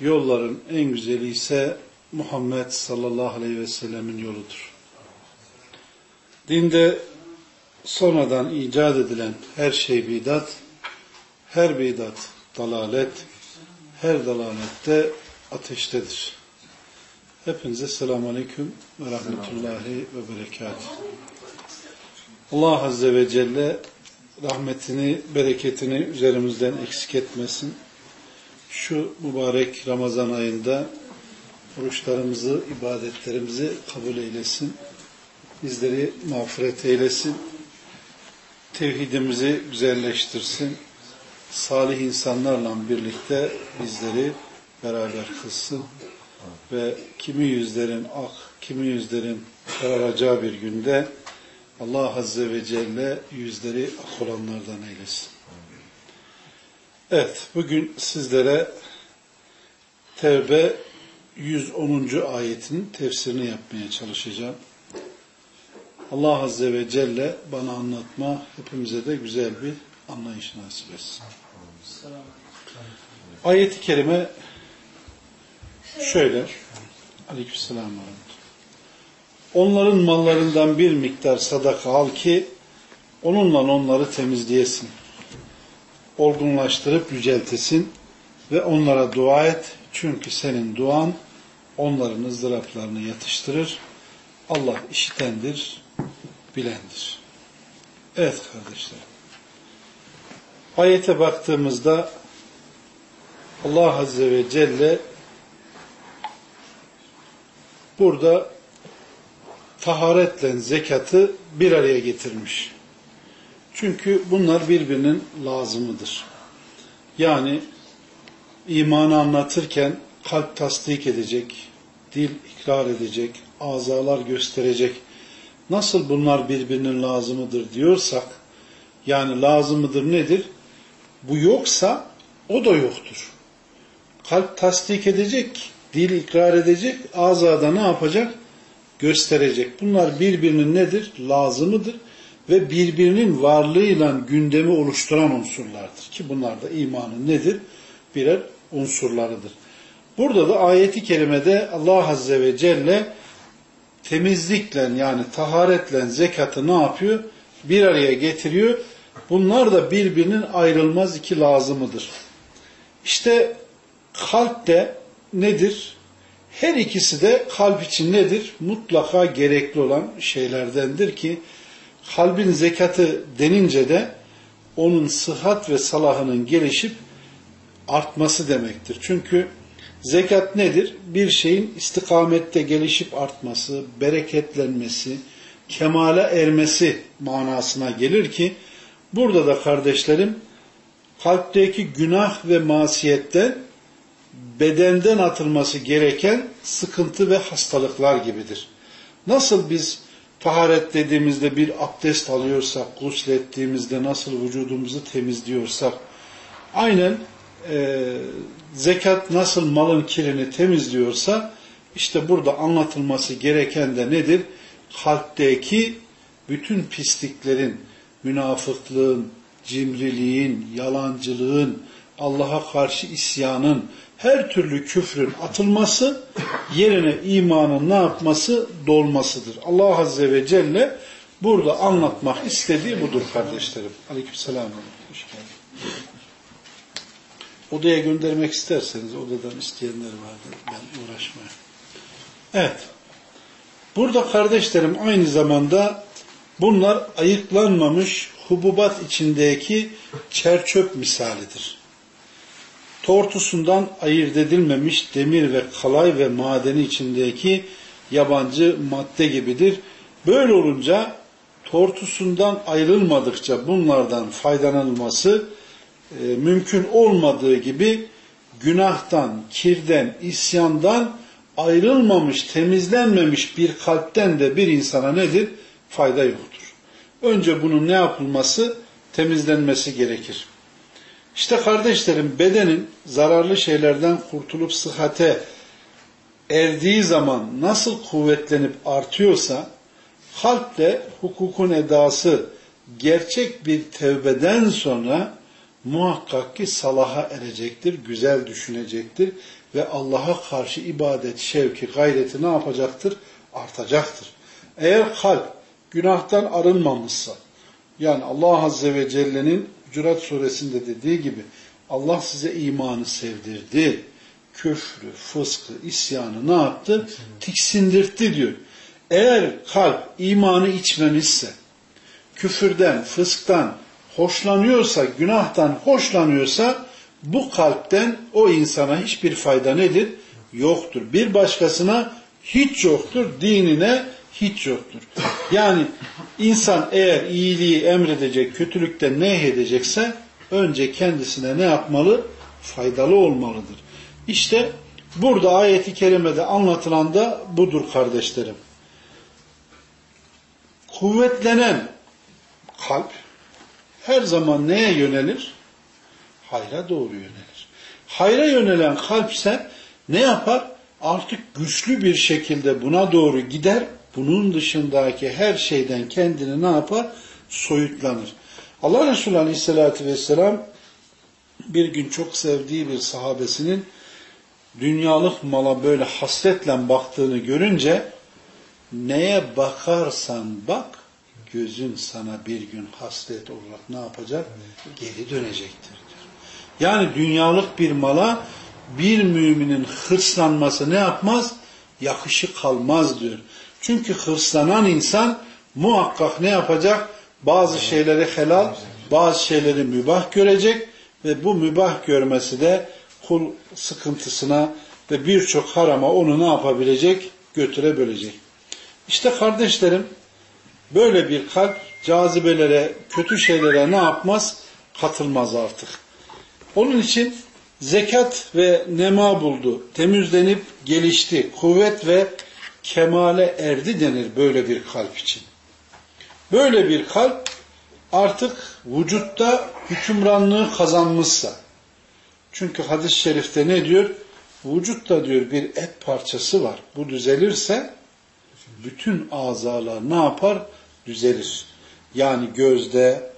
yolların en güzeli ise Muhammed sallallahu aleyhi ve sellemin yoludur. Dinde sonradan icat edilen her şey bidat, her bidat dalalet, her dalalette ateştedir. Hepinize selamun aleyküm ve rahmetullahi ve berekatuhu. Allah Azze ve Celle rahmetini, bereketini üzerimizden eksik etmesin. Şu mübarek Ramazan ayında oruçlarımızı, ibadetlerimizi kabul eylesin. Bizleri mağfiret eylesin. Tevhidimizi güzelleştirsin. Salih insanlarla birlikte bizleri beraber kılsın. Ve kimi yüzlerin ak, kimi yüzlerin kararacağı bir günde Allah Azze ve Celle yüzleri ak olanlardan eylesin. Evet, bugün sizlere Tevbe 110. ayetinin tefsirini yapmaya çalışacağım. Allah Azze ve Celle bana anlatma, hepimize de güzel bir anlayış nasip etsin. Ayet-i Kerime şöyle, Aleykümselam Onların mallarından bir miktar sadaka al ki, onunla onları temizleyesin. Olgunlaştırıp yüceltesin ve onlara dua et. Çünkü senin duan onların ızdıraplarını yatıştırır. Allah işitendir, bilendir. Evet kardeşlerim. Ayete baktığımızda Allah Azze ve Celle burada taharetle zekatı bir araya getirmiş. Çünkü bunlar birbirinin lazımıdır. Yani imanı anlatırken kalp tasdik edecek, dil ikrar edecek, azalar gösterecek. Nasıl bunlar birbirinin lazımıdır diyorsak, yani lazımıdır nedir? Bu yoksa o da yoktur. Kalp tasdik edecek, dil ikrar edecek, azada ne yapacak? Gösterecek. Bunlar birbirinin nedir? Lazımıdır ve birbirinin varlığıyla gündemi oluşturan unsurlardır. Ki bunlar da imanın nedir? Birer unsurlarıdır. Burada da ayeti kerimede Allah Azze ve Celle temizlikle yani taharetle zekatı ne yapıyor? Bir araya getiriyor. Bunlar da birbirinin ayrılmaz iki lazımıdır. İşte kalp de nedir? Her ikisi de kalp için nedir? Mutlaka gerekli olan şeylerdendir ki kalbin zekatı denince de onun sıhhat ve salahının gelişip artması demektir. Çünkü zekat nedir? Bir şeyin istikamette gelişip artması, bereketlenmesi, kemale ermesi manasına gelir ki burada da kardeşlerim kalpteki günah ve masiyette bedenden atılması gereken sıkıntı ve hastalıklar gibidir. Nasıl biz taharet dediğimizde bir abdest alıyorsak, guslettiğimizde nasıl vücudumuzu temizliyorsak, aynen e, zekat nasıl malın kirini temizliyorsa, işte burada anlatılması gereken de nedir? Kalpteki bütün pisliklerin, münafıklığın, cimriliğin, yalancılığın, Allah'a karşı isyanın, her türlü küfrün atılması, yerine imanın ne yapması? Dolmasıdır. Allah Azze ve Celle burada anlatmak istediği budur kardeşlerim. Aleykümselam. Hoş geldin. Odaya göndermek isterseniz odadan isteyenler vardır. Ben uğraşmayayım. Evet. Burada kardeşlerim aynı zamanda bunlar ayıklanmamış hububat içindeki çerçöp misalidir tortusundan ayırt edilmemiş demir ve kalay ve madeni içindeki yabancı madde gibidir. Böyle olunca tortusundan ayrılmadıkça bunlardan faydalanılması e, mümkün olmadığı gibi günahtan, kirden, isyandan ayrılmamış, temizlenmemiş bir kalpten de bir insana nedir? Fayda yoktur. Önce bunun ne yapılması? Temizlenmesi gerekir. İşte kardeşlerim bedenin zararlı şeylerden kurtulup sıhhate erdiği zaman nasıl kuvvetlenip artıyorsa kalple hukukun edası gerçek bir tevbeden sonra muhakkak ki salaha erecektir, güzel düşünecektir ve Allah'a karşı ibadet, şevki, gayreti ne yapacaktır? Artacaktır. Eğer kalp günahtan arınmamışsa, yani Allah Azze ve Celle'nin Hucurat suresinde dediği gibi Allah size imanı sevdirdi. Küfrü, fıskı, isyanı ne yaptı? Tiksindirtti diyor. Eğer kalp imanı içmemişse, küfürden, fısktan hoşlanıyorsa, günahtan hoşlanıyorsa bu kalpten o insana hiçbir fayda nedir? Yoktur. Bir başkasına hiç yoktur. Dinine hiç yoktur. Yani insan eğer iyiliği emredecek, kötülükten ne edecekse önce kendisine ne yapmalı? Faydalı olmalıdır. İşte burada ayeti kerimede anlatılan da budur kardeşlerim. Kuvvetlenen kalp her zaman neye yönelir? Hayra doğru yönelir. Hayra yönelen kalpse ne yapar? Artık güçlü bir şekilde buna doğru gider. Bunun dışındaki her şeyden kendini ne yapar? Soyutlanır. Allah Resulü Aleyhisselatü Vesselam bir gün çok sevdiği bir sahabesinin dünyalık mala böyle hasretle baktığını görünce neye bakarsan bak gözün sana bir gün hasret olarak ne yapacak? Geri dönecektir. Yani dünyalık bir mala bir müminin hırslanması ne yapmaz? Yakışı kalmaz diyor. Çünkü hırslanan insan muhakkak ne yapacak? Bazı şeyleri helal, bazı şeyleri mübah görecek ve bu mübah görmesi de kul sıkıntısına ve birçok harama onu ne yapabilecek? Götürebilecek. İşte kardeşlerim böyle bir kalp cazibelere, kötü şeylere ne yapmaz? Katılmaz artık. Onun için zekat ve nema buldu, temizlenip gelişti, kuvvet ve kemale erdi denir böyle bir kalp için. Böyle bir kalp artık vücutta hükümranlığı kazanmışsa, çünkü hadis-i şerifte ne diyor? Vücutta diyor bir et parçası var. Bu düzelirse bütün azalar ne yapar? Düzelir. Yani gözde,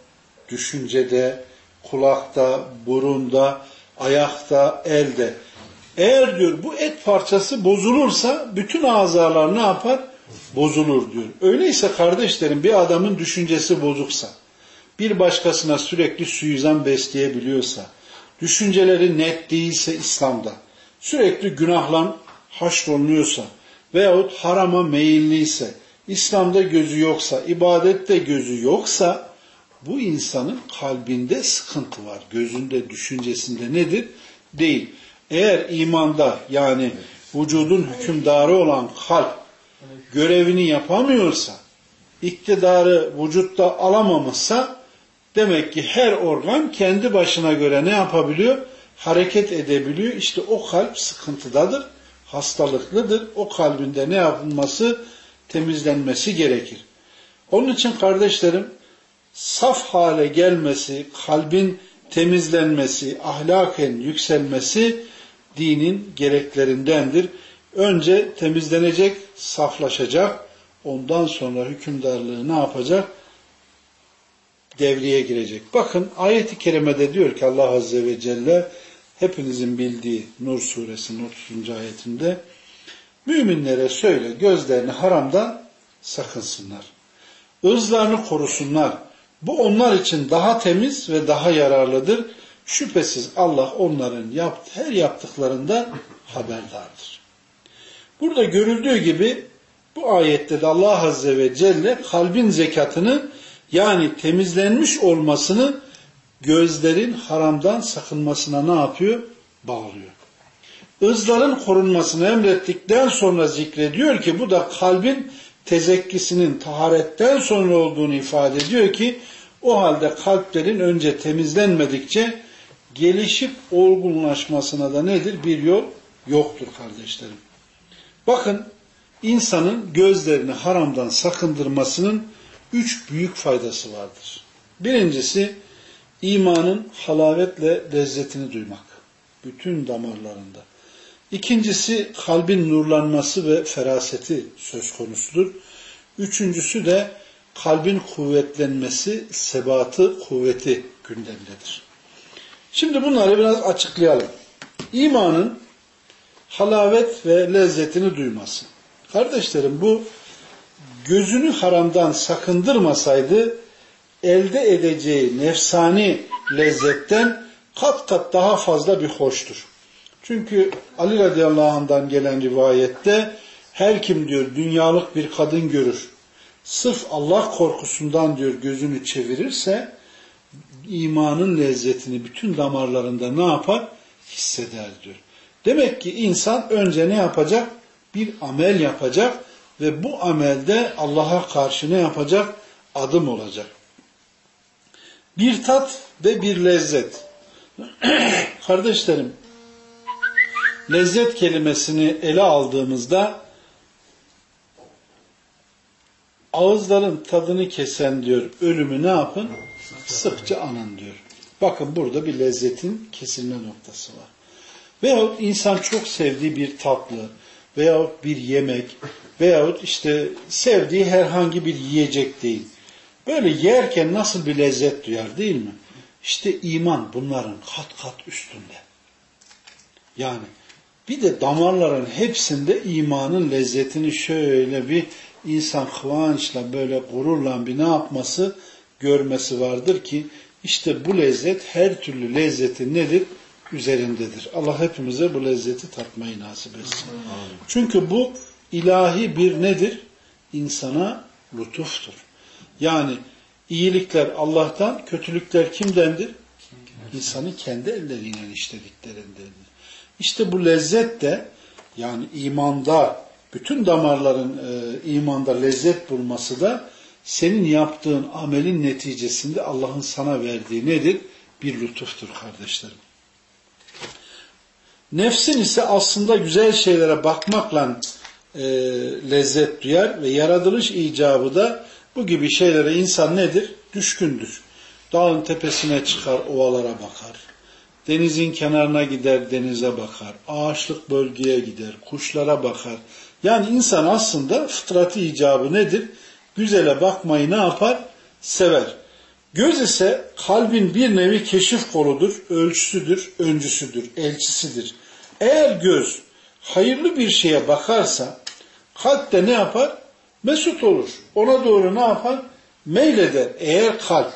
düşüncede, kulakta, burunda, ayakta, elde. Eğer diyor bu et parçası bozulursa bütün azalar ne yapar? Bozulur diyor. Öyleyse kardeşlerim bir adamın düşüncesi bozuksa, bir başkasına sürekli suizan besleyebiliyorsa, düşünceleri net değilse İslam'da, sürekli günahla haşrolunuyorsa veyahut harama meyilliyse, İslam'da gözü yoksa, ibadette gözü yoksa, bu insanın kalbinde sıkıntı var. Gözünde, düşüncesinde nedir? Değil. Eğer imanda yani vücudun hükümdarı olan kalp görevini yapamıyorsa, iktidarı vücutta alamamışsa demek ki her organ kendi başına göre ne yapabiliyor? Hareket edebiliyor. İşte o kalp sıkıntıdadır, hastalıklıdır. O kalbinde ne yapılması? Temizlenmesi gerekir. Onun için kardeşlerim saf hale gelmesi, kalbin temizlenmesi, ahlaken yükselmesi dinin gereklerindendir. Önce temizlenecek, saflaşacak, ondan sonra hükümdarlığı ne yapacak? Devreye girecek. Bakın ayet-i kerimede diyor ki Allah Azze ve Celle hepinizin bildiği Nur suresinin 30. ayetinde müminlere söyle gözlerini haramdan sakınsınlar. Irzlarını korusunlar bu onlar için daha temiz ve daha yararlıdır. Şüphesiz Allah onların yapt her yaptıklarında haberdardır. Burada görüldüğü gibi bu ayette de Allah Azze ve Celle kalbin zekatını yani temizlenmiş olmasını gözlerin haramdan sakınmasına ne yapıyor? Bağlıyor. Izların korunmasını emrettikten sonra zikrediyor ki bu da kalbin tezekkisinin taharetten sonra olduğunu ifade ediyor ki o halde kalplerin önce temizlenmedikçe gelişip olgunlaşmasına da nedir? Bir yol yoktur kardeşlerim. Bakın insanın gözlerini haramdan sakındırmasının üç büyük faydası vardır. Birincisi imanın halavetle lezzetini duymak. Bütün damarlarında. İkincisi kalbin nurlanması ve feraseti söz konusudur. Üçüncüsü de kalbin kuvvetlenmesi, sebatı, kuvveti gündemdedir. Şimdi bunları biraz açıklayalım. İmanın halavet ve lezzetini duyması. Kardeşlerim bu gözünü haramdan sakındırmasaydı elde edeceği nefsani lezzetten kat kat daha fazla bir hoştur. Çünkü Ali radıyallahu anh'dan gelen rivayette her kim diyor dünyalık bir kadın görür. Sırf Allah korkusundan diyor gözünü çevirirse imanın lezzetini bütün damarlarında ne yapar? Hisseder diyor. Demek ki insan önce ne yapacak? Bir amel yapacak ve bu amelde Allah'a karşı ne yapacak? Adım olacak. Bir tat ve bir lezzet. Kardeşlerim, lezzet kelimesini ele aldığımızda ağızların tadını kesen diyor ölümü ne yapın? Sıkça anın diyor. Bakın burada bir lezzetin kesilme noktası var. Veyahut insan çok sevdiği bir tatlı veyahut bir yemek veyahut işte sevdiği herhangi bir yiyecek değil. Böyle yerken nasıl bir lezzet duyar değil mi? İşte iman bunların kat kat üstünde. Yani bir de damarların hepsinde imanın lezzetini şöyle bir insan kıvançla böyle gururla bir ne yapması görmesi vardır ki işte bu lezzet her türlü lezzetin nedir? Üzerindedir. Allah hepimize bu lezzeti tatmayı nasip etsin. Çünkü bu ilahi bir nedir? İnsana lütuftur. Yani iyilikler Allah'tan, kötülükler kimdendir? İnsanın kendi elleriyle işlediklerindendir. İşte bu lezzet de yani imanda bütün damarların e, imanda lezzet bulması da senin yaptığın amelin neticesinde Allah'ın sana verdiği nedir? Bir lütuftur kardeşlerim. Nefsin ise aslında güzel şeylere bakmakla e, lezzet duyar ve yaratılış icabı da bu gibi şeylere insan nedir? Düşkündür. Dağın tepesine çıkar, ovalara bakar. Denizin kenarına gider, denize bakar. Ağaçlık bölgeye gider, kuşlara bakar. Yani insan aslında fıtratı icabı nedir? Güzele bakmayı ne yapar? Sever. Göz ise kalbin bir nevi keşif koludur, ölçüsüdür, öncüsüdür, elçisidir. Eğer göz hayırlı bir şeye bakarsa kalp de ne yapar? Mesut olur. Ona doğru ne yapar? Meyleder. Eğer kalp,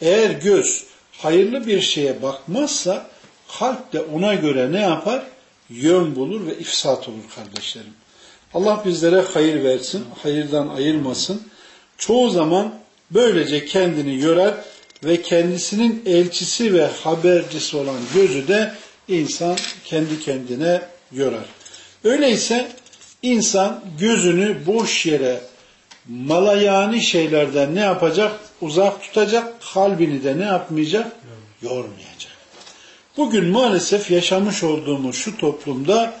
eğer göz hayırlı bir şeye bakmazsa kalp de ona göre ne yapar? Yön bulur ve ifsat olur kardeşlerim. Allah bizlere hayır versin, hayırdan ayırmasın. Çoğu zaman böylece kendini yorar ve kendisinin elçisi ve habercisi olan gözü de insan kendi kendine yorar. Öyleyse insan gözünü boş yere malayani şeylerden ne yapacak? Uzak tutacak, kalbini de ne yapmayacak? Yormayacak. Bugün maalesef yaşamış olduğumuz şu toplumda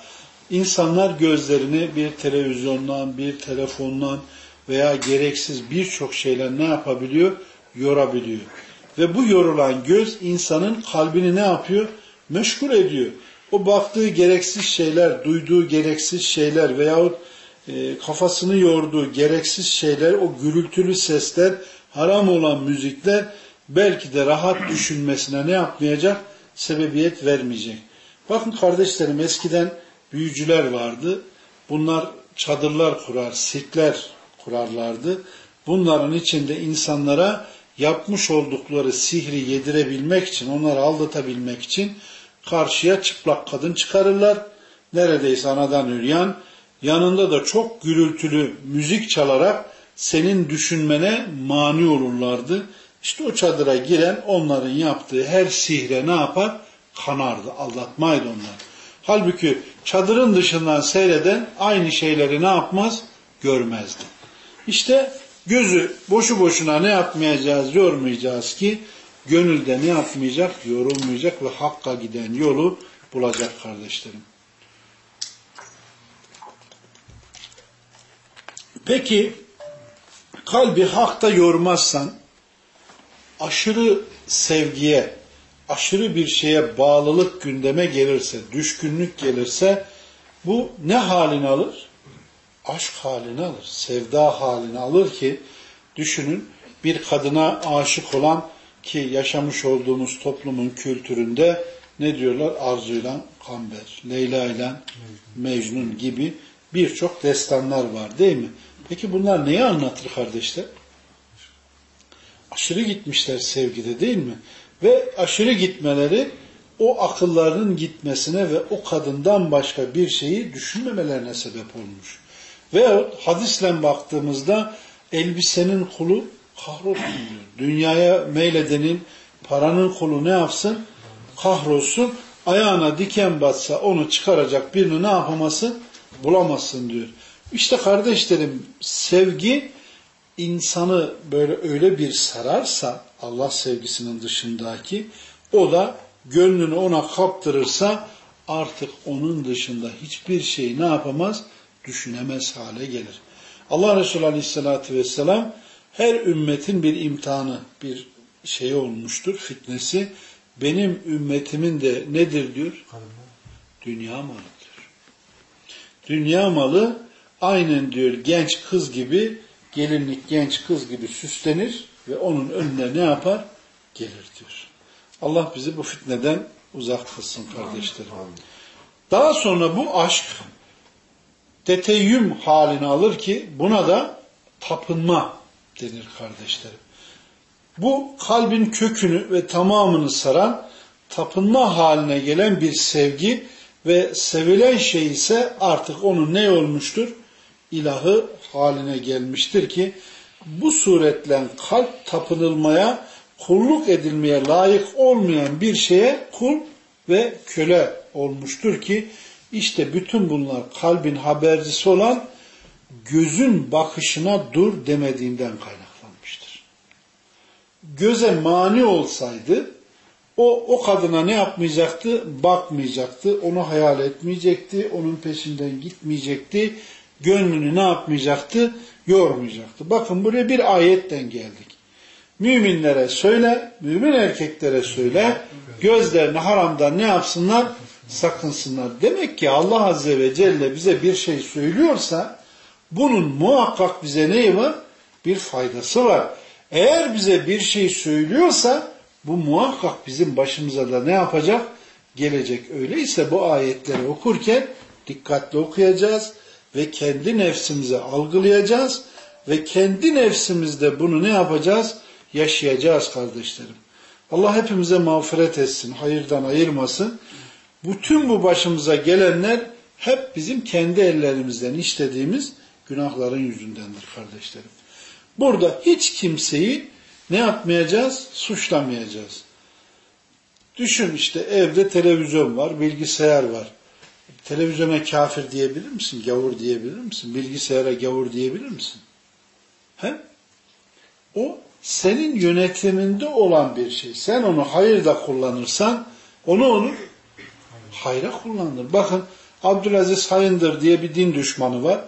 insanlar gözlerini bir televizyondan, bir telefondan veya gereksiz birçok şeyle ne yapabiliyor? Yorabiliyor. Ve bu yorulan göz insanın kalbini ne yapıyor? Meşgul ediyor. O baktığı gereksiz şeyler, duyduğu gereksiz şeyler veyahut e, kafasını yorduğu gereksiz şeyler, o gürültülü sesler, haram olan müzikler belki de rahat düşünmesine ne yapmayacak? Sebebiyet vermeyecek. Bakın kardeşlerim eskiden büyücüler vardı. Bunlar çadırlar kurar, sirkler kurarlardı. Bunların içinde insanlara yapmış oldukları sihri yedirebilmek için, onları aldatabilmek için karşıya çıplak kadın çıkarırlar. Neredeyse anadan üryan, yanında da çok gürültülü müzik çalarak senin düşünmene mani olurlardı. İşte o çadıra giren onların yaptığı her sihre ne yapar? Kanardı, aldatmaydı onlar. Halbuki çadırın dışından seyreden aynı şeyleri ne yapmaz? Görmezdi. İşte gözü boşu boşuna ne yapmayacağız, yormayacağız ki gönülde ne yapmayacak? Yorulmayacak ve hakka giden yolu bulacak kardeşlerim. Peki kalbi hakta yormazsan aşırı sevgiye, aşırı bir şeye bağlılık gündeme gelirse, düşkünlük gelirse bu ne halini alır? Aşk halini alır, sevda halini alır ki düşünün bir kadına aşık olan ki yaşamış olduğumuz toplumun kültüründe ne diyorlar? Arzuyla Kamber, Leyla ile Mecnun gibi birçok destanlar var değil mi? Peki bunlar neyi anlatır kardeşler? Aşırı gitmişler sevgide değil mi? Ve aşırı gitmeleri o akıllarının gitmesine ve o kadından başka bir şeyi düşünmemelerine sebep olmuş. Ve hadisle baktığımızda elbisenin kulu kahrolsun diyor. Dünyaya meyledenin paranın kulu ne yapsın? Kahrolsun. Ayağına diken batsa onu çıkaracak birini ne yapamasın? Bulamazsın diyor. İşte kardeşlerim sevgi insanı böyle öyle bir sararsa Allah sevgisinin dışındaki o da gönlünü ona kaptırırsa artık onun dışında hiçbir şey ne yapamaz? Düşünemez hale gelir. Allah Resulü Aleyhisselatü Vesselam her ümmetin bir imtihanı, bir şey olmuştur, fitnesi. Benim ümmetimin de nedir diyor? Dünya malıdır. Dünya malı aynen diyor genç kız gibi, gelinlik genç kız gibi süslenir ve onun önüne ne yapar? Gelir diyor. Allah bizi bu fitneden uzak kılsın kardeşlerim. Daha sonra bu aşk deteyyüm halini alır ki buna da tapınma denir kardeşlerim. Bu kalbin kökünü ve tamamını saran tapınma haline gelen bir sevgi ve sevilen şey ise artık onun ne olmuştur? İlahı haline gelmiştir ki bu suretle kalp tapınılmaya, kulluk edilmeye layık olmayan bir şeye kul ve köle olmuştur ki işte bütün bunlar kalbin habercisi olan gözün bakışına dur demediğinden kaynaklanmıştır. Göze mani olsaydı o, o kadına ne yapmayacaktı? Bakmayacaktı, onu hayal etmeyecekti, onun peşinden gitmeyecekti, gönlünü ne yapmayacaktı? Yormayacaktı. Bakın buraya bir ayetten geldik. Müminlere söyle, mümin erkeklere söyle, gözlerini haramdan ne yapsınlar? Sakınsınlar. Demek ki Allah Azze ve Celle bize bir şey söylüyorsa, bunun muhakkak bize neyi var? Bir faydası var. Eğer bize bir şey söylüyorsa bu muhakkak bizim başımıza da ne yapacak? Gelecek. Öyleyse bu ayetleri okurken dikkatli okuyacağız ve kendi nefsimize algılayacağız ve kendi nefsimizde bunu ne yapacağız? Yaşayacağız kardeşlerim. Allah hepimize mağfiret etsin, hayırdan ayırmasın. Bütün bu başımıza gelenler hep bizim kendi ellerimizden işlediğimiz günahların yüzündendir kardeşlerim. Burada hiç kimseyi ne yapmayacağız? Suçlamayacağız. Düşün işte evde televizyon var, bilgisayar var. Televizyona kafir diyebilir misin? Gavur diyebilir misin? Bilgisayara gavur diyebilir misin? He? O senin yönetiminde olan bir şey. Sen onu hayırda kullanırsan onu onu hayra kullanır. Bakın Abdülaziz Hayındır diye bir din düşmanı var.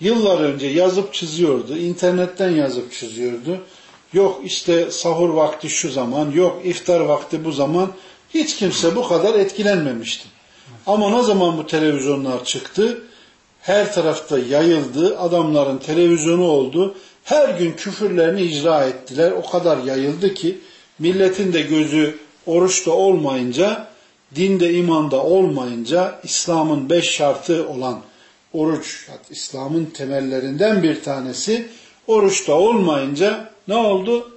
Yıllar önce yazıp çiziyordu. internetten yazıp çiziyordu. Yok işte sahur vakti şu zaman, yok iftar vakti bu zaman. Hiç kimse bu kadar etkilenmemişti. Ama ne zaman bu televizyonlar çıktı? Her tarafta yayıldı. Adamların televizyonu oldu. Her gün küfürlerini icra ettiler. O kadar yayıldı ki milletin de gözü oruçta olmayınca, dinde imanda olmayınca İslam'ın beş şartı olan oruç, İslam'ın temellerinden bir tanesi oruçta olmayınca ne oldu?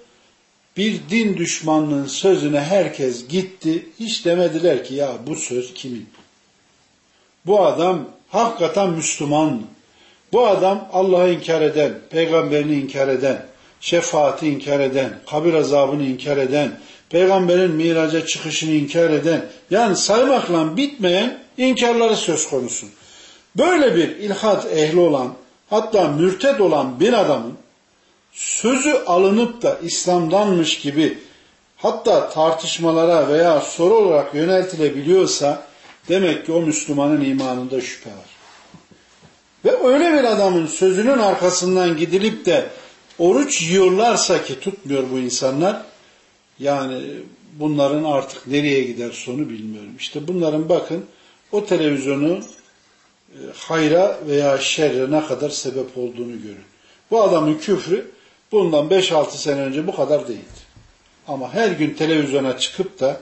Bir din düşmanlığın sözüne herkes gitti. Hiç demediler ki ya bu söz kimin? Bu adam hakikaten Müslüman? Bu adam Allah'ı inkar eden, peygamberini inkar eden, şefaati inkar eden, kabir azabını inkar eden, peygamberin miraca çıkışını inkar eden, yani saymakla bitmeyen inkarları söz konusu. Böyle bir ilhat ehli olan, hatta mürted olan bir adamın sözü alınıp da İslam'danmış gibi hatta tartışmalara veya soru olarak yöneltilebiliyorsa demek ki o Müslümanın imanında şüphe var. Ve öyle bir adamın sözünün arkasından gidilip de oruç yiyorlarsa ki tutmuyor bu insanlar yani bunların artık nereye gider sonu bilmiyorum. İşte bunların bakın o televizyonu e, hayra veya şerre ne kadar sebep olduğunu görün. Bu adamın küfrü bundan 5-6 sene önce bu kadar değildi. Ama her gün televizyona çıkıp da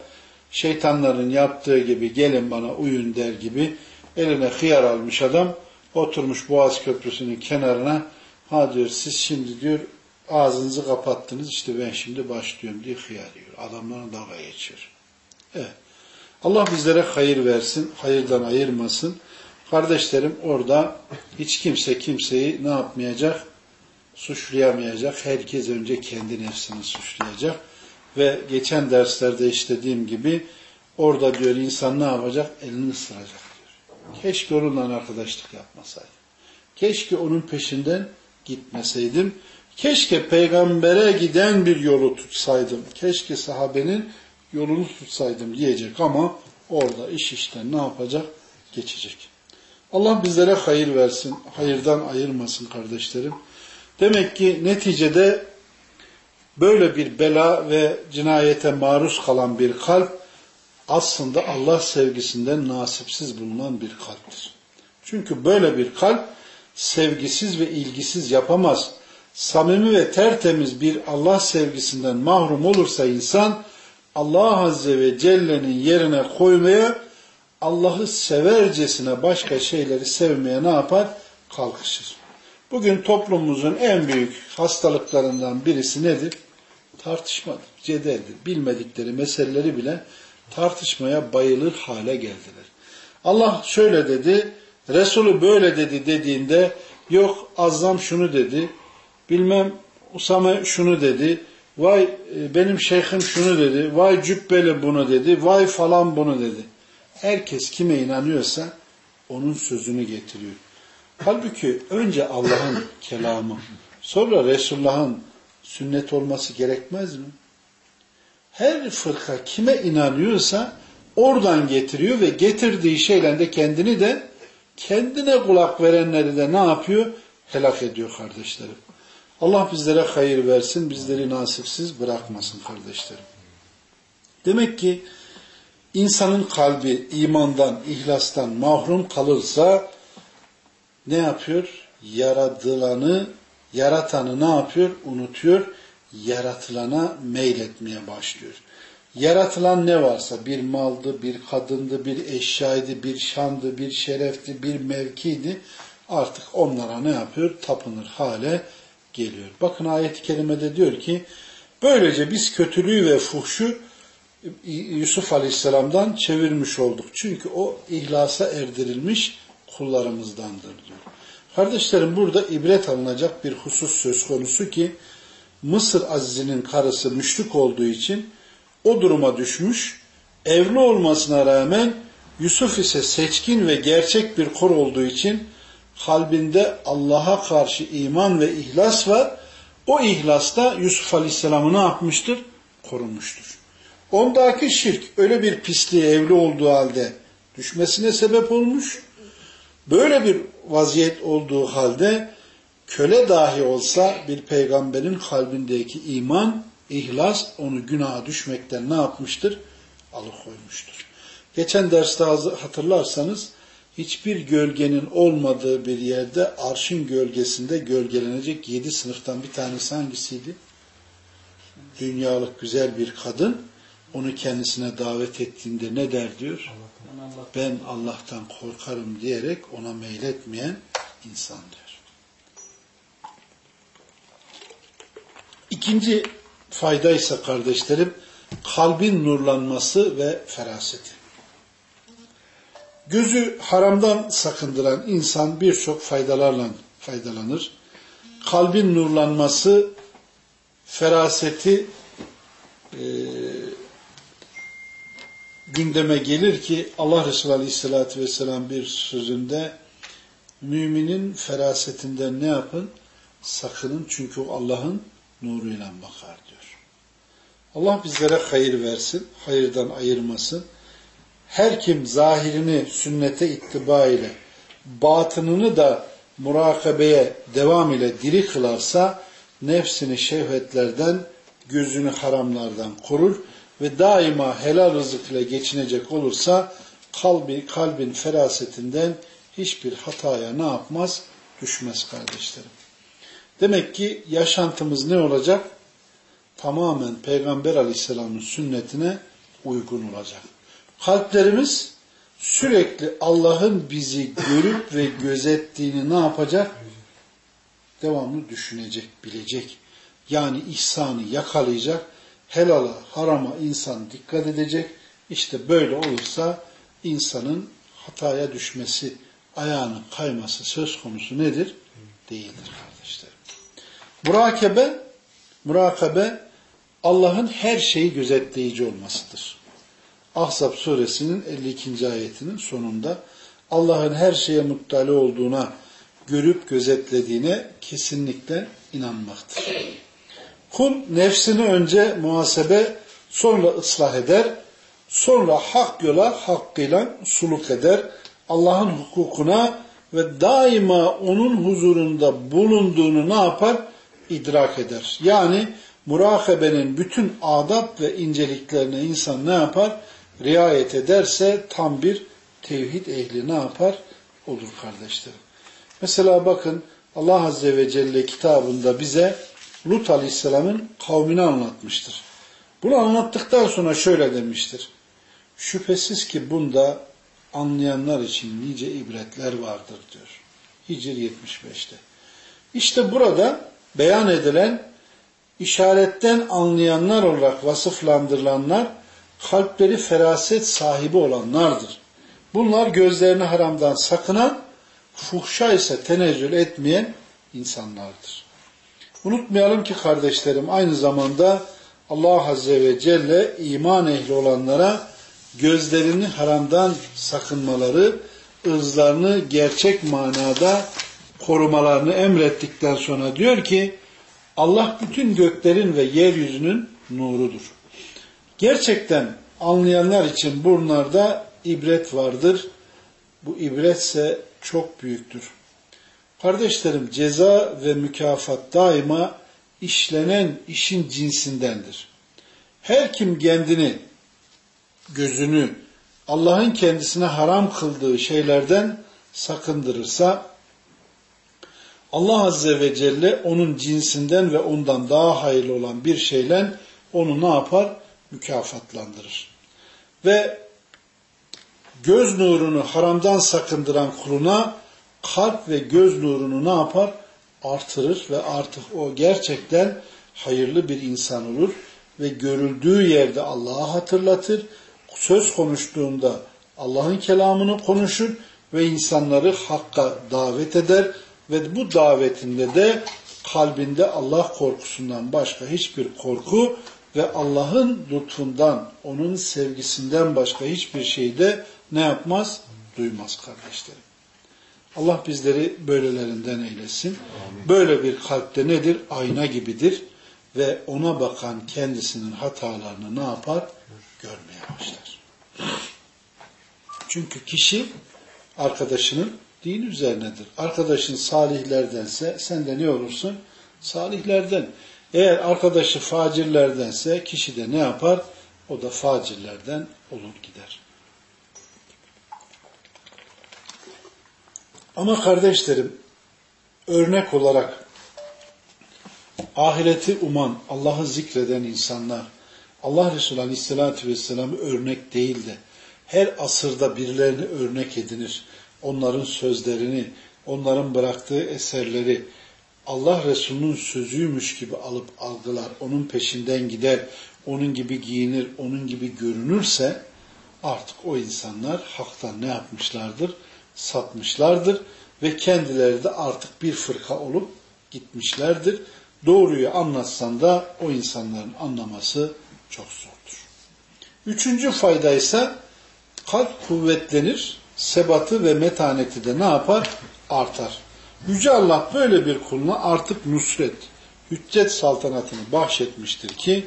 şeytanların yaptığı gibi gelin bana uyun der gibi eline hıyar almış adam oturmuş Boğaz Köprüsü'nün kenarına ha diyor siz şimdi diyor ağzınızı kapattınız işte ben şimdi başlıyorum diye hıyar diyor. Adamların dalga geçiyor. Evet. Allah bizlere hayır versin, hayırdan ayırmasın. Kardeşlerim orada hiç kimse kimseyi ne yapmayacak? Suçlayamayacak. Herkes önce kendi nefsini suçlayacak. Ve geçen derslerde işlediğim gibi orada diyor insan ne yapacak? Elini ısıracak diyor. Keşke onunla arkadaşlık yapmasaydım. Keşke onun peşinden gitmeseydim. Keşke peygambere giden bir yolu tutsaydım. Keşke sahabenin yolunu tutsaydım diyecek ama orada iş işten ne yapacak? Geçecek. Allah bizlere hayır versin, hayırdan ayırmasın kardeşlerim. Demek ki neticede böyle bir bela ve cinayete maruz kalan bir kalp aslında Allah sevgisinden nasipsiz bulunan bir kalptir. Çünkü böyle bir kalp sevgisiz ve ilgisiz yapamaz. Samimi ve tertemiz bir Allah sevgisinden mahrum olursa insan Allah Azze ve Celle'nin yerine koymaya Allah'ı severcesine başka şeyleri sevmeye ne yapar? Kalkışır. Bugün toplumumuzun en büyük hastalıklarından birisi nedir? Tartışmadır, cedeldir. Bilmedikleri meseleleri bile tartışmaya bayılır hale geldiler. Allah şöyle dedi, Resulü böyle dedi dediğinde yok Azam şunu dedi, bilmem Usame şunu dedi, vay e, benim şeyhim şunu dedi, vay cübbeli bunu dedi, vay falan bunu dedi. Herkes kime inanıyorsa onun sözünü getiriyor. Halbuki önce Allah'ın kelamı, sonra Resulullah'ın sünnet olması gerekmez mi? Her fırka kime inanıyorsa oradan getiriyor ve getirdiği şeyle de kendini de kendine kulak verenleri de ne yapıyor? Helak ediyor kardeşlerim. Allah bizlere hayır versin, bizleri nasipsiz bırakmasın kardeşlerim. Demek ki insanın kalbi imandan, ihlastan mahrum kalırsa ne yapıyor? Yaradılanı, yaratanı ne yapıyor? Unutuyor. Yaratılana meyletmeye başlıyor. Yaratılan ne varsa bir maldı, bir kadındı, bir eşyaydı, bir şandı, bir şerefti, bir mevkiydi. Artık onlara ne yapıyor? Tapınır hale geliyor. Bakın ayet-i kerimede diyor ki böylece biz kötülüğü ve fuhşu Yusuf Aleyhisselam'dan çevirmiş olduk. Çünkü o ihlasa erdirilmiş kullarımızdandır diyor. Kardeşlerim burada ibret alınacak bir husus söz konusu ki Mısır Aziz'inin karısı müşrik olduğu için o duruma düşmüş. Evli olmasına rağmen Yusuf ise seçkin ve gerçek bir kor olduğu için kalbinde Allah'a karşı iman ve ihlas var. O ihlasda Yusuf Aleyhisselam'ı ne yapmıştır? Korunmuştur. Ondaki şirk öyle bir pisliğe evli olduğu halde düşmesine sebep olmuş. Böyle bir vaziyet olduğu halde köle dahi olsa bir peygamberin kalbindeki iman, ihlas onu günaha düşmekten ne yapmıştır? Alıkoymuştur. Geçen derste hatırlarsanız hiçbir gölgenin olmadığı bir yerde arşın gölgesinde gölgelenecek yedi sınıftan bir tanesi hangisiydi? Dünyalık güzel bir kadın onu kendisine davet ettiğinde ne der diyor? Ben Allah'tan korkarım diyerek ona meyletmeyen insan diyor. İkinci fayda ise kardeşlerim kalbin nurlanması ve feraseti. Gözü haramdan sakındıran insan birçok faydalarla faydalanır. Kalbin nurlanması, feraseti e, gündeme gelir ki Allah Resulü Aleyhisselatü Vesselam bir sözünde müminin ferasetinden ne yapın? Sakının çünkü o Allah'ın nuruyla bakar diyor. Allah bizlere hayır versin, hayırdan ayırmasın. Her kim zahirini sünnete ittiba ile, batınını da murakabeye devam ile diri kılarsa, nefsini şehvetlerden, gözünü haramlardan korur ve daima helal rızık ile geçinecek olursa, kalbi, kalbin ferasetinden hiçbir hataya ne yapmaz? Düşmez kardeşlerim. Demek ki yaşantımız ne olacak? Tamamen Peygamber Aleyhisselam'ın sünnetine uygun olacak. Kalplerimiz sürekli Allah'ın bizi görüp ve gözettiğini ne yapacak? Devamlı düşünecek, bilecek. Yani ihsanı yakalayacak, helala, harama insan dikkat edecek. İşte böyle olursa insanın hataya düşmesi, ayağının kayması söz konusu nedir? Değildir kardeşlerim. Murakabe, murakabe Allah'ın her şeyi gözetleyici olmasıdır. Ahzab suresinin 52. ayetinin sonunda Allah'ın her şeye muttali olduğuna, görüp gözetlediğine kesinlikle inanmaktır. Kul nefsini önce muhasebe, sonra ıslah eder, sonra hak yola hakkıyla suluk eder, Allah'ın hukukuna ve daima onun huzurunda bulunduğunu ne yapar? İdrak eder. Yani murakabenin bütün adab ve inceliklerine insan ne yapar? Riayet ederse tam bir tevhid ehli ne yapar? Olur kardeşlerim. Mesela bakın Allah Azze ve Celle kitabında bize Lut Aleyhisselam'ın kavmini anlatmıştır. Bunu anlattıktan sonra şöyle demiştir. Şüphesiz ki bunda anlayanlar için nice ibretler vardır diyor. Hicr 75'te. İşte burada beyan edilen işaretten anlayanlar olarak vasıflandırılanlar kalpleri feraset sahibi olanlardır. Bunlar gözlerini haramdan sakınan, fuhşa ise tenezzül etmeyen insanlardır. Unutmayalım ki kardeşlerim aynı zamanda Allah Azze ve Celle iman ehli olanlara gözlerini haramdan sakınmaları, ırzlarını gerçek manada korumalarını emrettikten sonra diyor ki Allah bütün göklerin ve yeryüzünün nurudur. Gerçekten anlayanlar için bunlarda ibret vardır. Bu ibretse çok büyüktür. Kardeşlerim ceza ve mükafat daima işlenen işin cinsindendir. Her kim kendini, gözünü Allah'ın kendisine haram kıldığı şeylerden sakındırırsa Allah Azze ve Celle onun cinsinden ve ondan daha hayırlı olan bir şeyle onu ne yapar? Mükafatlandırır. Ve göz nurunu haramdan sakındıran kuluna kalp ve göz nurunu ne yapar? Artırır ve artık o gerçekten hayırlı bir insan olur ve görüldüğü yerde Allah'ı hatırlatır. Söz konuştuğunda Allah'ın kelamını konuşur ve insanları hakka davet eder ve bu davetinde de kalbinde Allah korkusundan başka hiçbir korku ve Allah'ın lütfundan, onun sevgisinden başka hiçbir şeyde ne yapmaz? Duymaz kardeşlerim. Allah bizleri böylelerinden eylesin. Böyle bir kalpte nedir? Ayna gibidir. Ve ona bakan kendisinin hatalarını ne yapar? Görmeye başlar. Çünkü kişi arkadaşının din üzerinedir. Arkadaşın salihlerdense sen de ne olursun? Salihlerden. Eğer arkadaşı facirlerdense kişi de ne yapar? O da facirlerden olur gider. Ama kardeşlerim örnek olarak ahireti uman, Allah'ı zikreden insanlar Allah Resulü Aleyhisselatü Vesselam'ı örnek değil de her asırda birilerini örnek edinir onların sözlerini, onların bıraktığı eserleri Allah Resulü'nün sözüymüş gibi alıp algılar, onun peşinden gider, onun gibi giyinir, onun gibi görünürse artık o insanlar haktan ne yapmışlardır? Satmışlardır ve kendileri de artık bir fırka olup gitmişlerdir. Doğruyu anlatsan da o insanların anlaması çok zordur. Üçüncü fayda ise kalp kuvvetlenir, sebatı ve metaneti de ne yapar? Artar. Yüce Allah böyle bir kuluna artık nusret, hüccet saltanatını bahşetmiştir ki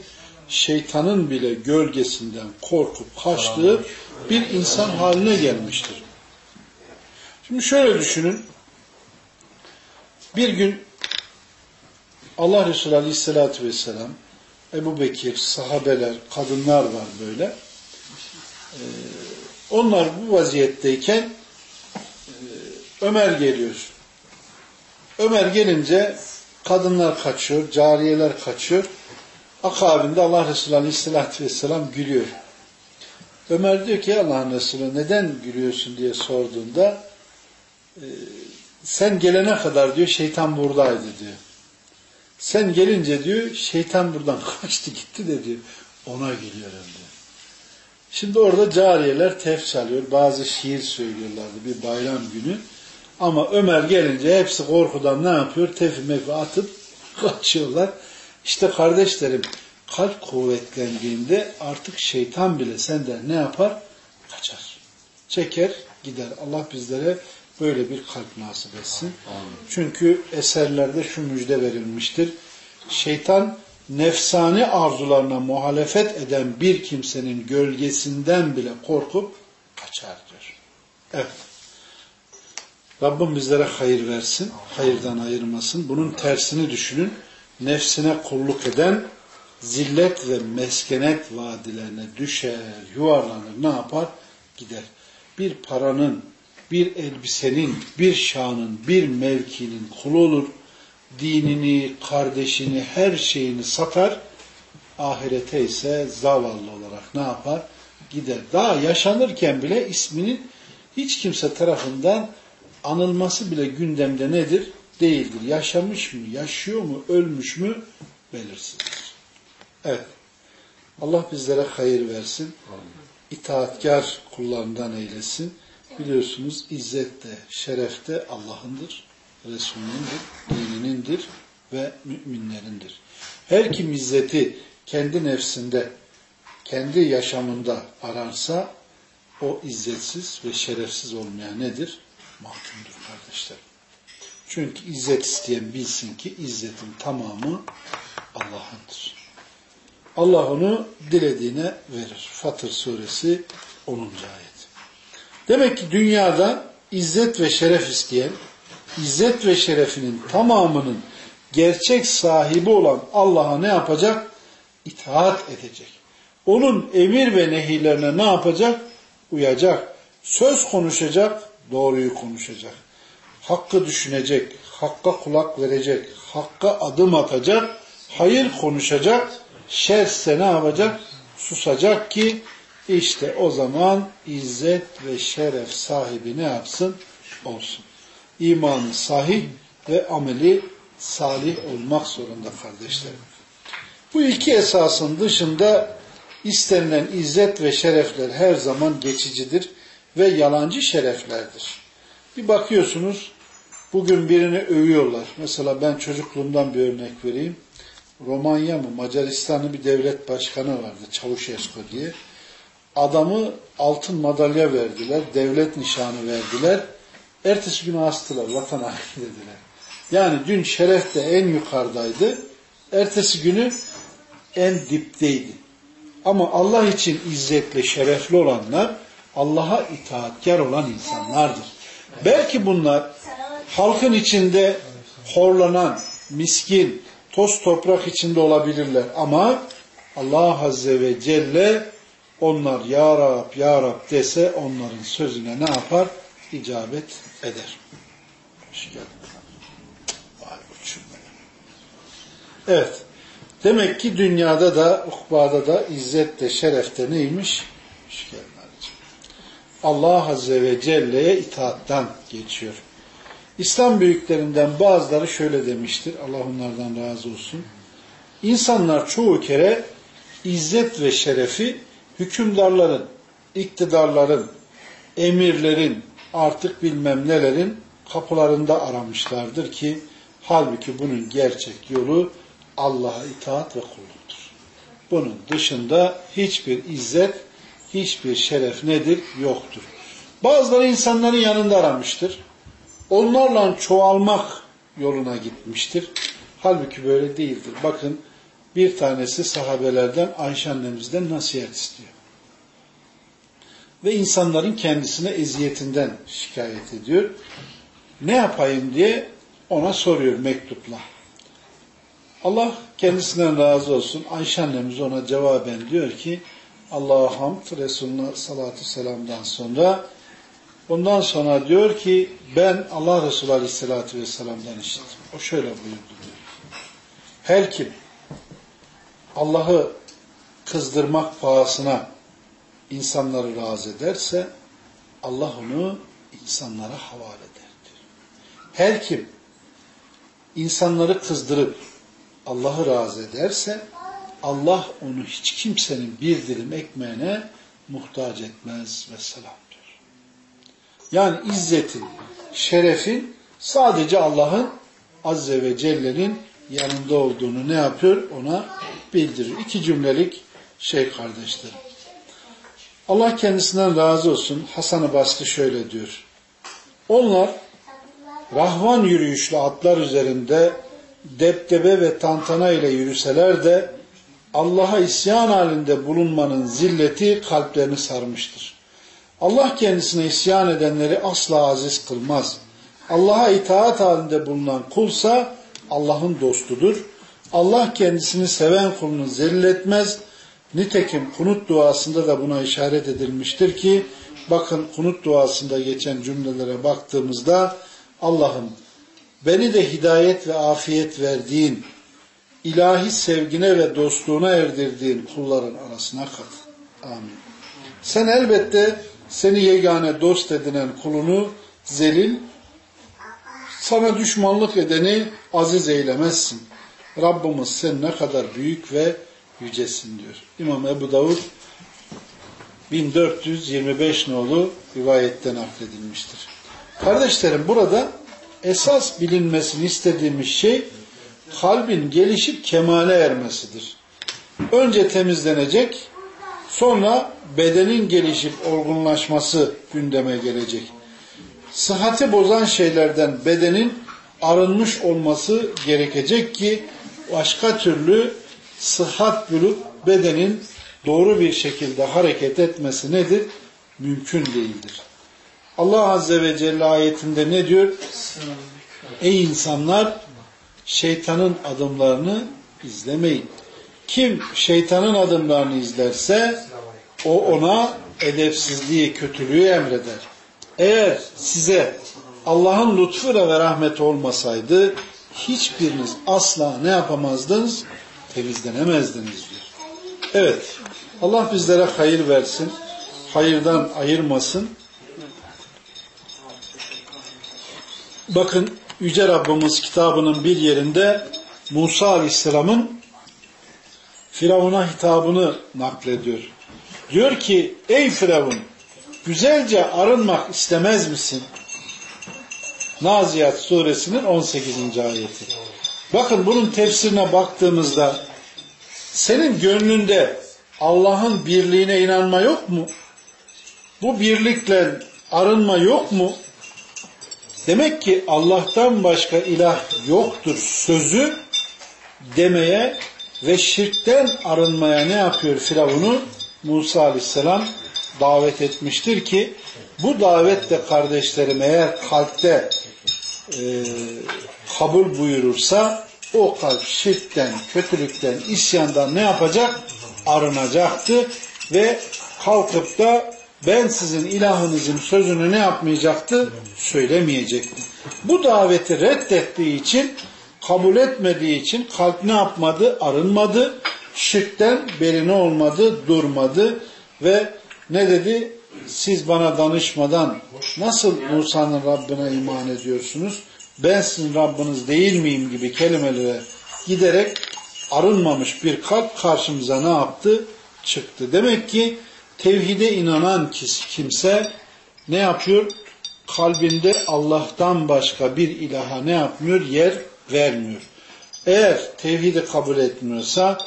şeytanın bile gölgesinden korkup kaçtığı bir insan haline gelmiştir. Şimdi şöyle düşünün. Bir gün Allah Resulü Aleyhisselatü Vesselam, Ebu Bekir, sahabeler, kadınlar var böyle. Ee, onlar bu vaziyetteyken e, Ömer geliyor. Ömer gelince kadınlar kaçıyor, cariyeler kaçıyor. Akabinde Allah Resulü Aleyhisselatü Vesselam gülüyor. Ömer diyor ki Allah'ın Resulü neden gülüyorsun diye sorduğunda sen gelene kadar diyor şeytan buradaydı diyor. Sen gelince diyor şeytan buradan kaçtı gitti de diyor ona gülüyorum diyor. Şimdi orada cariyeler tef çalıyor. Bazı şiir söylüyorlardı bir bayram günü. Ama Ömer gelince hepsi korkudan ne yapıyor? Tefi mefi atıp kaçıyorlar. İşte kardeşlerim kalp kuvvetlendiğinde artık şeytan bile senden ne yapar? Kaçar. Çeker gider. Allah bizlere böyle bir kalp nasip etsin. Çünkü eserlerde şu müjde verilmiştir. Şeytan nefsani arzularına muhalefet eden bir kimsenin gölgesinden bile korkup kaçar diyor. Evet. Rabbim bizlere hayır versin, hayırdan ayırmasın. Bunun tersini düşünün. Nefsine kulluk eden zillet ve meskenet vadilerine düşer, yuvarlanır, ne yapar? Gider. Bir paranın, bir elbisenin, bir şanın, bir mevkinin kulu olur. Dinini, kardeşini, her şeyini satar. Ahirete ise zavallı olarak ne yapar? Gider. Daha yaşanırken bile isminin hiç kimse tarafından anılması bile gündemde nedir? Değildir. Yaşamış mı, yaşıyor mu, ölmüş mü belirsizdir. Evet. Allah bizlere hayır versin. İtaatkar kullarından eylesin. Biliyorsunuz izzet de, şeref de Allah'ındır, Resulünündür, dininindir ve müminlerindir. Her kim izzeti kendi nefsinde, kendi yaşamında ararsa o izzetsiz ve şerefsiz olmaya nedir? Mahkumdur kardeşlerim. Çünkü izzet isteyen bilsin ki izzetin tamamı Allah'ındır. Allah onu dilediğine verir. Fatır suresi 10. ayet. Demek ki dünyada izzet ve şeref isteyen, izzet ve şerefinin tamamının gerçek sahibi olan Allah'a ne yapacak? İtaat edecek. Onun emir ve nehirlerine ne yapacak? Uyacak. Söz konuşacak, doğruyu konuşacak. Hakkı düşünecek, hakka kulak verecek, hakka adım atacak, hayır konuşacak, şerse ne yapacak? Susacak ki işte o zaman izzet ve şeref sahibi ne yapsın? Olsun. İmanı sahih ve ameli salih olmak zorunda kardeşlerim. Bu iki esasın dışında istenilen izzet ve şerefler her zaman geçicidir ve yalancı şereflerdir. Bir bakıyorsunuz bugün birini övüyorlar. Mesela ben çocukluğumdan bir örnek vereyim. Romanya mı Macaristan'ın bir devlet başkanı vardı Çavuşesko diye. Adamı altın madalya verdiler, devlet nişanı verdiler. Ertesi gün astılar, vatan haini dediler. Yani dün şeref de en yukarıdaydı, ertesi günü en dipteydi. Ama Allah için izzetli, şerefli olanlar Allah'a itaatkar olan insanlardır. Belki bunlar halkın içinde horlanan, miskin, toz toprak içinde olabilirler ama Allah Azze ve Celle onlar Ya Rab, Ya Rab dese onların sözüne ne yapar? İcabet eder. Evet. Demek ki dünyada da, ukbada da, izzet de, şeref de neymiş? Allah Azze ve Celle'ye itaattan geçiyor. İslam büyüklerinden bazıları şöyle demiştir. Allah onlardan razı olsun. İnsanlar çoğu kere izzet ve şerefi hükümdarların, iktidarların, emirlerin, artık bilmem nelerin kapılarında aramışlardır ki halbuki bunun gerçek yolu Allah'a itaat ve kulluktur. Bunun dışında hiçbir izzet, hiçbir şeref nedir? Yoktur. Bazıları insanların yanında aramıştır. Onlarla çoğalmak yoluna gitmiştir. Halbuki böyle değildir. Bakın Bir tanesi sahabelerden Ayşe annemizden nasihat istiyor. Ve insanların kendisine eziyetinden şikayet ediyor. Ne yapayım diye ona soruyor mektupla. Allah kendisinden razı olsun. Ayşe annemiz ona cevaben diyor ki Allah'a hamd Resulüne salatu selamdan sonra ondan sonra diyor ki ben Allah Resulü aleyhissalatü vesselam'dan işittim. O şöyle buyurdu diyor. Her kim Allah'ı kızdırmak pahasına insanları razı ederse Allah onu insanlara havale eder. Her kim insanları kızdırıp Allah'ı razı ederse Allah onu hiç kimsenin bir dilim ekmeğine muhtaç etmez ve selam diyor. Yani izzetin, şerefin sadece Allah'ın Azze ve Celle'nin yanında olduğunu ne yapıyor? Ona bildirir. İki cümlelik şey kardeşlerim. Allah kendisinden razı olsun. Hasan-ı Basri şöyle diyor. Onlar rahvan yürüyüşlü atlar üzerinde deptebe ve tantana ile yürüseler de Allah'a isyan halinde bulunmanın zilleti kalplerini sarmıştır. Allah kendisine isyan edenleri asla aziz kılmaz. Allah'a itaat halinde bulunan kulsa Allah'ın dostudur. Allah kendisini seven kulunu zelil etmez. Nitekim kunut duasında da buna işaret edilmiştir ki bakın kunut duasında geçen cümlelere baktığımızda Allah'ım beni de hidayet ve afiyet verdiğin, ilahi sevgine ve dostluğuna erdirdiğin kulların arasına kat. Amin. Sen elbette seni yegane dost edinen kulunu zelil, sana düşmanlık edeni aziz eylemezsin. Rabbimiz sen ne kadar büyük ve yücesin diyor. İmam Ebu Davud 1425 nolu rivayetten akledilmiştir. Kardeşlerim burada esas bilinmesini istediğimiz şey kalbin gelişip kemale ermesidir. Önce temizlenecek, sonra bedenin gelişip olgunlaşması gündeme gelecek. Sıhhati bozan şeylerden bedenin arınmış olması gerekecek ki başka türlü sıhhat bulup bedenin doğru bir şekilde hareket etmesi nedir? Mümkün değildir. Allah Azze ve Celle ayetinde ne diyor? Ey insanlar şeytanın adımlarını izlemeyin. Kim şeytanın adımlarını izlerse o ona edepsizliği, kötülüğü emreder. Eğer size Allah'ın lütfu ve rahmeti olmasaydı hiçbiriniz asla ne yapamazdınız? Temizlenemezdiniz diyor. Evet. Allah bizlere hayır versin. Hayırdan ayırmasın. Bakın Yüce Rabbimiz kitabının bir yerinde Musa Aleyhisselam'ın Firavun'a hitabını naklediyor. Diyor ki ey Firavun güzelce arınmak istemez misin? Naziyat suresinin 18. ayeti. Bakın bunun tefsirine baktığımızda senin gönlünde Allah'ın birliğine inanma yok mu? Bu birlikle arınma yok mu? Demek ki Allah'tan başka ilah yoktur sözü demeye ve şirkten arınmaya ne yapıyor Firavun'u? Musa aleyhisselam davet etmiştir ki bu davet de kardeşlerim eğer kalpte e, kabul buyurursa o kalp şirkten, kötülükten, isyandan ne yapacak? Arınacaktı ve kalkıp da ben sizin ilahınızın sözünü ne yapmayacaktı? Söylemeyecekti. Bu daveti reddettiği için, kabul etmediği için kalp ne yapmadı? Arınmadı. Şirkten berine olmadı, durmadı ve ne dedi? Siz bana danışmadan nasıl Musa'nın Rabbine iman ediyorsunuz? Ben sizin Rabbiniz değil miyim gibi kelimelere giderek arınmamış bir kalp karşımıza ne yaptı? Çıktı. Demek ki tevhide inanan kimse ne yapıyor? Kalbinde Allah'tan başka bir ilaha ne yapmıyor? Yer vermiyor. Eğer tevhidi kabul etmiyorsa,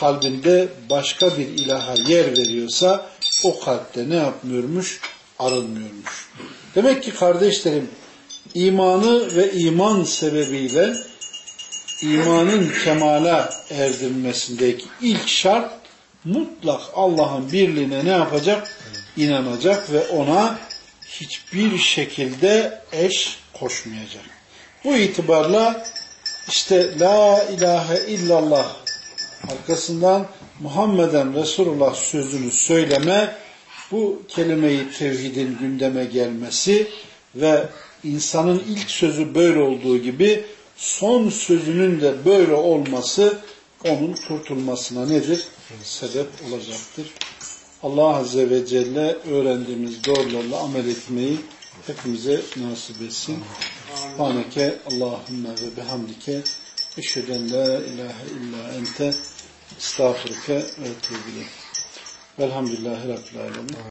kalbinde başka bir ilaha yer veriyorsa, o kalpte ne yapmıyormuş? Arınmıyormuş. Demek ki kardeşlerim, imanı ve iman sebebiyle imanın kemala erdirmesindeki ilk şart mutlak Allah'ın birliğine ne yapacak? İnanacak ve ona hiçbir şekilde eş koşmayacak. Bu itibarla işte La ilahe illallah arkasından Muhammeden Resulullah sözünü söyleme, bu kelime-i tevhidin gündeme gelmesi ve insanın ilk sözü böyle olduğu gibi son sözünün de böyle olması onun kurtulmasına nedir? Sebep olacaktır. Allah Azze ve Celle öğrendiğimiz doğrularla amel etmeyi hepimize nasip etsin. Subhaneke Allahümme ve bihamdike eşheden la ilahe illa ente estağfurke ve etûbü Velhamdülillahi Rabbil Alemin.